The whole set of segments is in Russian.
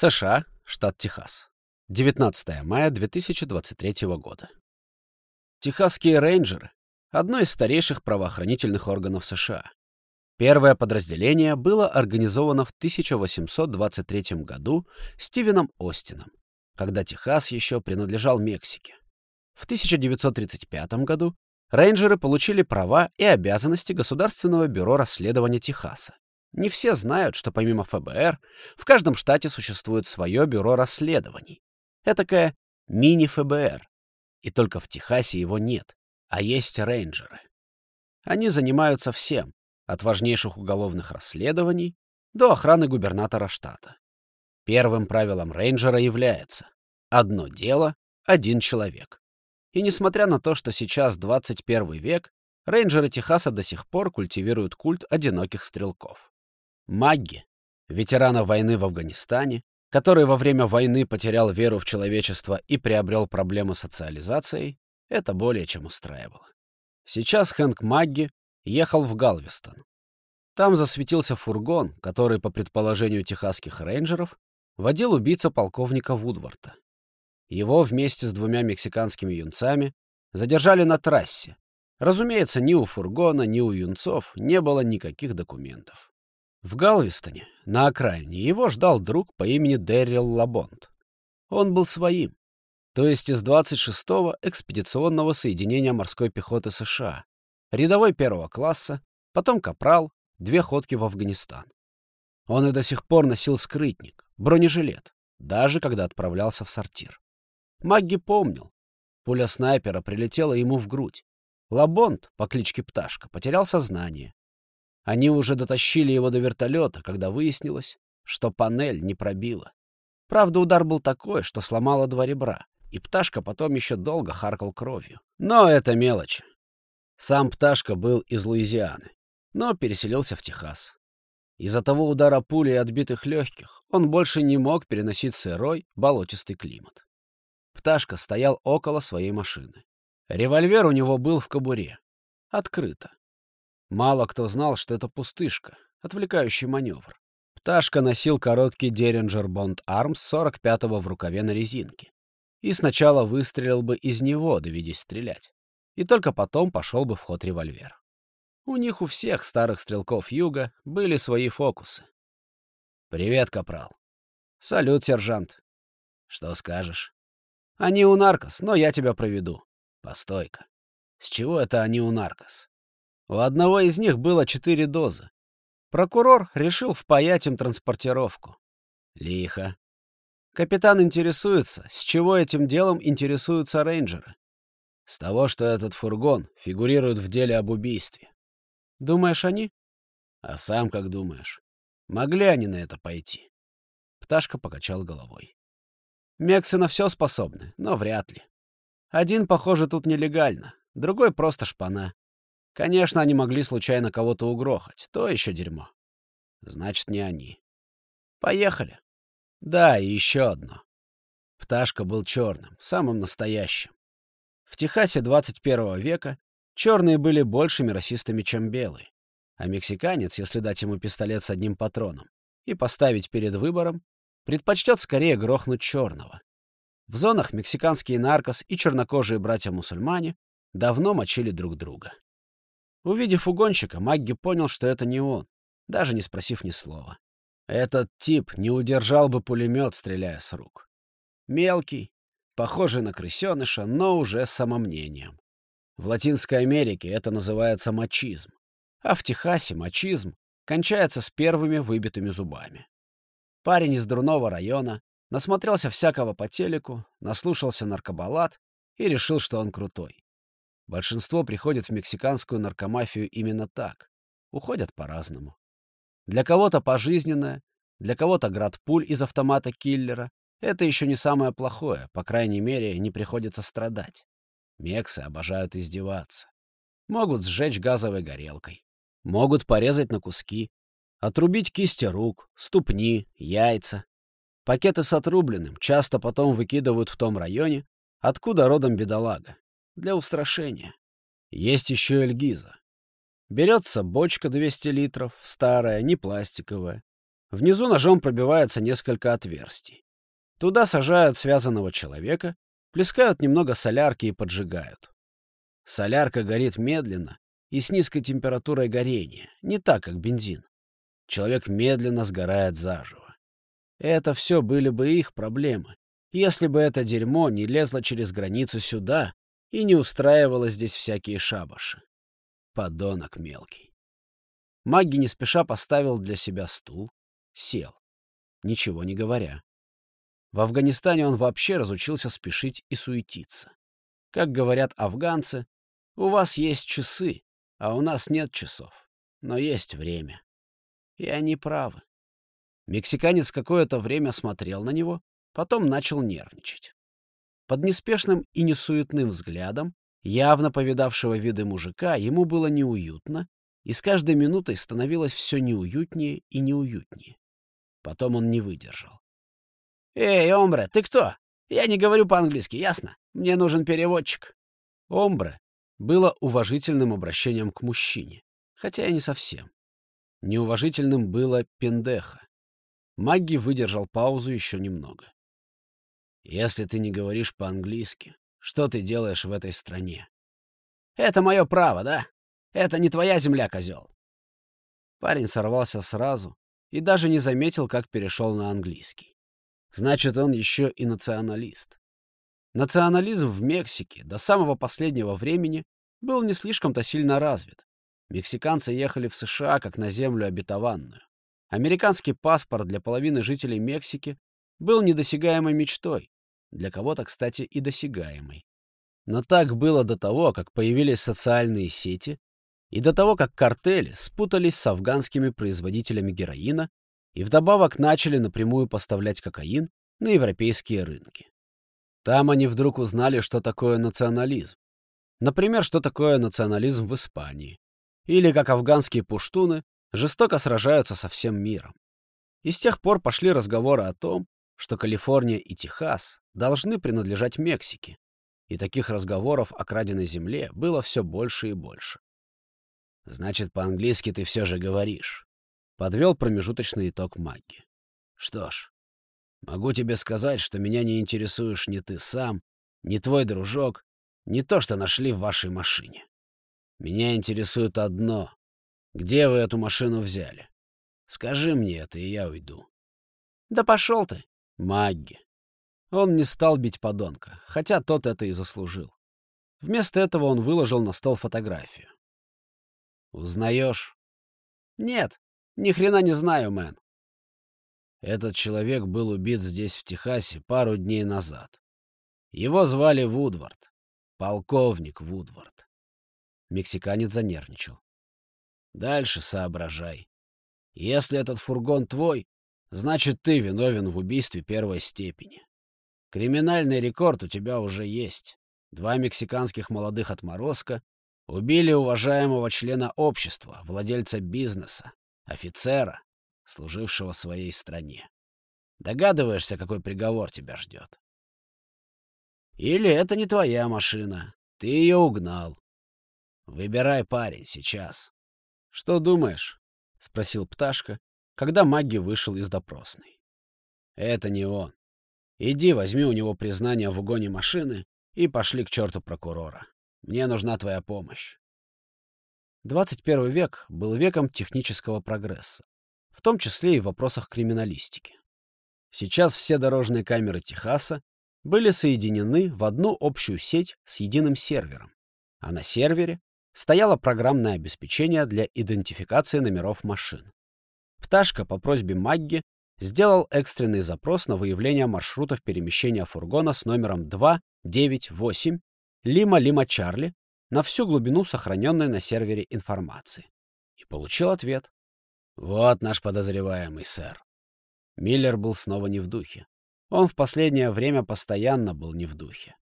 США, штат Техас. 19 мая 2023 года. Техасские рейнджеры — одно из старейших правоохранительных органов США. Первое подразделение было организовано в 1823 году Стивеном Остином, когда Техас еще принадлежал Мексике. В 1935 году рейнджеры получили права и обязанности Государственного бюро расследования Техаса. Не все знают, что помимо ФБР в каждом штате существует свое бюро расследований. Этакое мини-ФБР. И только в Техасе его нет, а есть рейнджеры. Они занимаются всем, от важнейших уголовных расследований до охраны губернатора штата. Первым правилом рейнджера является «одно дело, один человек». И несмотря на то, что сейчас 21 век, рейнджеры Техаса до сих пор культивируют культ одиноких стрелков. Магги, ветерана войны в Афганистане, который во время войны потерял веру в человечество и приобрел проблемы с социализацией, это более чем устраивало. Сейчас Хэнк Магги ехал в Галвестон. Там засветился фургон, который, по предположению техасских рейнджеров, водил убийца полковника Вудварта. Его вместе с двумя мексиканскими юнцами задержали на трассе. Разумеется, ни у фургона, ни у юнцов не было никаких документов. В Галвестоне, на окраине, его ждал друг по имени Дэрил Лабонт. Он был своим, то есть из 26-го экспедиционного соединения морской пехоты США, рядовой первого класса, потом капрал, две ходки в Афганистан. Он и до сих пор носил скрытник, бронежилет, даже когда отправлялся в сортир. Магги помнил. Пуля снайпера прилетела ему в грудь. Лабонт по кличке Пташка потерял сознание. Они уже дотащили его до вертолета, когда выяснилось, что панель не пробила. Правда, удар был такой, что сломало два ребра, и Пташка потом еще долго харкал кровью. Но это мелочь. Сам Пташка был из Луизианы, но переселился в Техас. Из-за того удара пули и отбитых легких он больше не мог переносить сырой, болотистый климат. Пташка стоял около своей машины. Револьвер у него был в кобуре. Открыто. Мало кто знал, что это пустышка, отвлекающий маневр. Пташка носил короткий Derringer Bond Arms 45-го в рукаве на резинке. И сначала выстрелил бы из него, доведись стрелять. И только потом пошел бы в ход револьвер. У них у всех старых стрелков юга были свои фокусы. «Привет, капрал». «Салют, сержант». «Что скажешь?» «Они у наркос, но я тебя проведу». «Постой-ка. С чего это они у наркос?» У одного из них было четыре дозы. Прокурор решил впаять им транспортировку. Лихо. Капитан интересуется, с чего этим делом интересуются рейнджеры. С того, что этот фургон фигурирует в деле об убийстве. Думаешь, они? А сам как думаешь? Могли они на это пойти? Пташка покачал головой. Мексы на все способны, но вряд ли. Один, похоже, тут нелегально, другой просто шпана. Конечно, они могли случайно кого-то угрохать. То еще дерьмо. Значит, не они. Поехали. Да, и еще одно. Пташка был черным, самым настоящим. В Техасе 21 века черные были большими расистами, чем белые. А мексиканец, если дать ему пистолет с одним патроном и поставить перед выбором, предпочтет скорее грохнуть черного. В зонах мексиканские наркос и чернокожие братья-мусульмане давно мочили друг друга. Увидев угонщика, Магги понял, что это не он, даже не спросив ни слова. Этот тип не удержал бы пулемет, стреляя с рук. Мелкий, похожий на крысеныша, но уже с самомнением. В Латинской Америке это называется мачизм, а в Техасе мачизм кончается с первыми выбитыми зубами. Парень из Дурного района насмотрелся всякого по телеку, наслушался наркобалат и решил, что он крутой. Большинство приходят в мексиканскую наркомафию именно так. Уходят по-разному. Для кого-то пожизненное, для кого-то град пуль из автомата киллера. Это еще не самое плохое, по крайней мере, не приходится страдать. Мексы обожают издеваться. Могут сжечь газовой горелкой. Могут порезать на куски. Отрубить кисти рук, ступни, яйца. Пакеты с отрубленным часто потом выкидывают в том районе, откуда родом бедолага для устрашения. Есть еще эльгиза. Берется бочка 200 литров, старая, не пластиковая. Внизу ножом пробивается несколько отверстий. Туда сажают связанного человека, плескают немного солярки и поджигают. Солярка горит медленно и с низкой температурой горения, не так, как бензин. Человек медленно сгорает заживо. Это все были бы их проблемы, если бы это дерьмо не лезло через границу сюда и не устраивало здесь всякие шабаши. Подонок мелкий. Магги не спеша поставил для себя стул, сел, ничего не говоря. В Афганистане он вообще разучился спешить и суетиться. Как говорят афганцы, у вас есть часы, а у нас нет часов, но есть время. И они правы. Мексиканец какое-то время смотрел на него, потом начал нервничать. Под неспешным и несуетным взглядом, явно повидавшего виды мужика, ему было неуютно, и с каждой минутой становилось все неуютнее и неуютнее. Потом он не выдержал. «Эй, Омбре, ты кто? Я не говорю по-английски, ясно? Мне нужен переводчик». Омбре было уважительным обращением к мужчине, хотя и не совсем. Неуважительным было пендеха. Магги выдержал паузу еще немного. «Если ты не говоришь по-английски, что ты делаешь в этой стране?» «Это мое право, да? Это не твоя земля, козел!» Парень сорвался сразу и даже не заметил, как перешел на английский. Значит, он еще и националист. Национализм в Мексике до самого последнего времени был не слишком-то сильно развит. Мексиканцы ехали в США как на землю обетованную. Американский паспорт для половины жителей Мексики был недосягаемой мечтой, для кого-то, кстати, и досягаемой. Но так было до того, как появились социальные сети, и до того, как картели спутались с афганскими производителями героина и вдобавок начали напрямую поставлять кокаин на европейские рынки. Там они вдруг узнали, что такое национализм. Например, что такое национализм в Испании. Или как афганские пуштуны жестоко сражаются со всем миром. И с тех пор пошли разговоры о том, что Калифорния и Техас должны принадлежать Мексике. И таких разговоров о краденой земле было все больше и больше. «Значит, по-английски ты все же говоришь», — подвел промежуточный итог Магги. «Что ж, могу тебе сказать, что меня не интересуешь ни ты сам, ни твой дружок, ни то, что нашли в вашей машине. Меня интересует одно где вы эту машину взяли? Скажи мне это, и я уйду. Да пошел ты, Магги. Он не стал бить подонка, хотя тот это и заслужил. Вместо этого он выложил на стол фотографию. Узнаешь? Нет, ни хрена не знаю, мэн. Этот человек был убит здесь, в Техасе, пару дней назад. Его звали Вудвард. Полковник Вудвард. Мексиканец занервничал. Дальше соображай. Если этот фургон твой, значит, ты виновен в убийстве первой степени. Криминальный рекорд у тебя уже есть. Два мексиканских молодых отморозка убили уважаемого члена общества, владельца бизнеса, офицера, служившего своей стране. Догадываешься, какой приговор тебя ждет? Или это не твоя машина, ты ее угнал. Выбирай, парень, сейчас. «Что думаешь?» — спросил Пташка, когда Магги вышел из допросной. «Это не он. Иди, возьми у него признание в угоне машины и пошли к черту прокурора. Мне нужна твоя помощь». 21 век был веком технического прогресса, в том числе и в вопросах криминалистики. Сейчас все дорожные камеры Техаса были соединены в одну общую сеть с единым сервером, а на сервере стояло программное обеспечение для идентификации номеров машин. Пташка по просьбе Магги сделал экстренный запрос на выявление маршрутов перемещения фургона с номером 298 Лима-Лима-Чарли на всю глубину сохраненной на сервере информации. И получил ответ. «Вот наш подозреваемый, сэр». Миллер был снова не в духе. Он в последнее время постоянно был не в духе.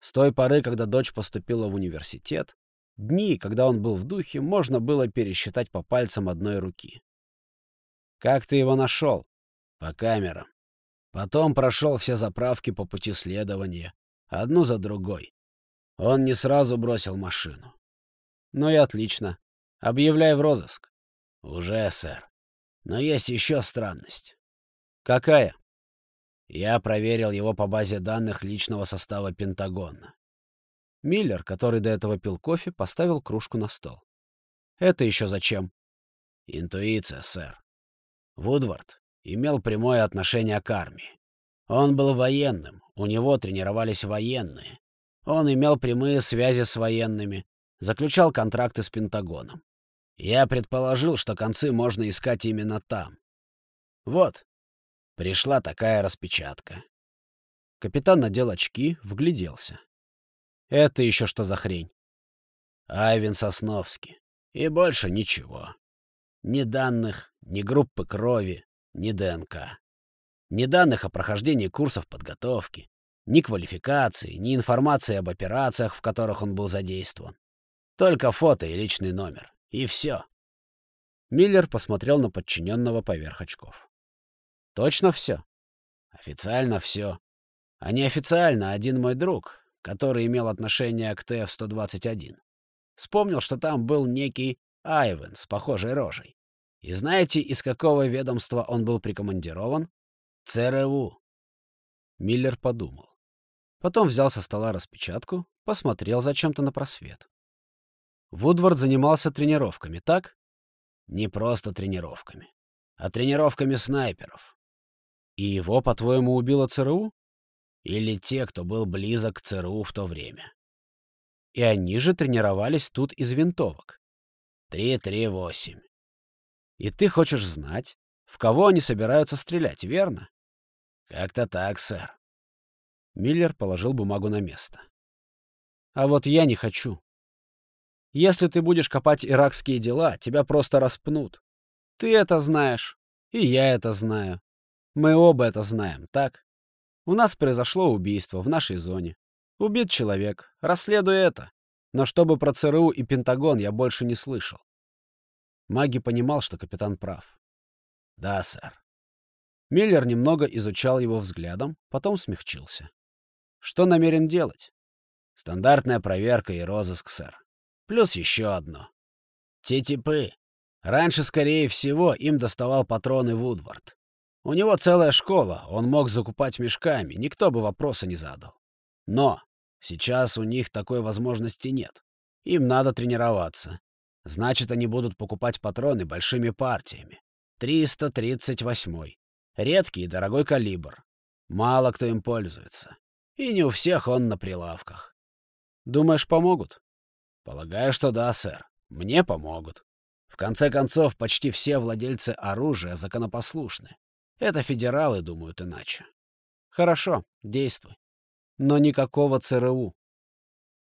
С той поры, когда дочь поступила в университет, Дни, когда он был в духе, можно было пересчитать по пальцам одной руки. «Как ты его нашел?» «По камерам. Потом прошел все заправки по пути следования, одну за другой. Он не сразу бросил машину». «Ну и отлично. Объявляй в розыск». «Уже, сэр. Но есть еще странность. Какая? Я проверил его по базе данных личного состава Пентагона. Миллер, который до этого пил кофе, поставил кружку на стол. Это еще зачем? Интуиция, сэр. Вудвард имел прямое отношение к армии. Он был военным, у него тренировались военные. Он имел прямые связи с военными, заключал контракты с Пентагоном. Я предположил, что концы можно искать именно там. Вот, пришла такая распечатка. Капитан надел очки, вгляделся. Это еще что за хрень? Айвин Сосновский. И больше ничего. Ни данных, ни группы крови, ни ДНК. Ни данных о прохождении курсов подготовки, ни квалификации, ни информации об операциях, в которых он был задействован. Только фото и личный номер. И все. Миллер посмотрел на подчиненного поверх очков. Точно все? Официально все. А неофициально один мой друг, который имел отношение к ТФ-121, вспомнил, что там был некий Айвен с похожей рожей. И знаете, из какого ведомства он был прикомандирован? ЦРУ. Миллер подумал. Потом взял со стола распечатку, посмотрел зачем-то на просвет. Вудвард занимался тренировками, так? Не просто тренировками, а тренировками снайперов. И его, по-твоему, убило ЦРУ? Или те, кто был близок к ЦРУ в то время. И они же тренировались тут из винтовок. Три-три-восемь. И ты хочешь знать, в кого они собираются стрелять, верно? Как-то так, сэр. Миллер положил бумагу на место. А вот я не хочу. Если ты будешь копать иракские дела, тебя просто распнут. Ты это знаешь, и я это знаю. Мы оба это знаем, так? У нас произошло убийство в нашей зоне. Убит человек. Расследуй это. Но чтобы про ЦРУ и Пентагон я больше не слышал. Маги понимал, что капитан прав. «Да, сэр». Миллер немного изучал его взглядом, потом смягчился. «Что намерен делать?» «Стандартная проверка и розыск, сэр. Плюс еще одно. Те типы. Раньше, скорее всего, им доставал патроны Вудвард. У него целая школа, он мог закупать мешками, никто бы вопроса не задал. Но сейчас у них такой возможности нет. Им надо тренироваться. Значит, они будут покупать патроны большими партиями. 338-й. Редкий и дорогой калибр. Мало кто им пользуется. И не у всех он на прилавках. Думаешь, помогут? Полагаю, что да, сэр. Мне помогут. В конце концов, почти все владельцы оружия законопослушны. Это федералы думают иначе. Хорошо, действуй. Но никакого ЦРУ.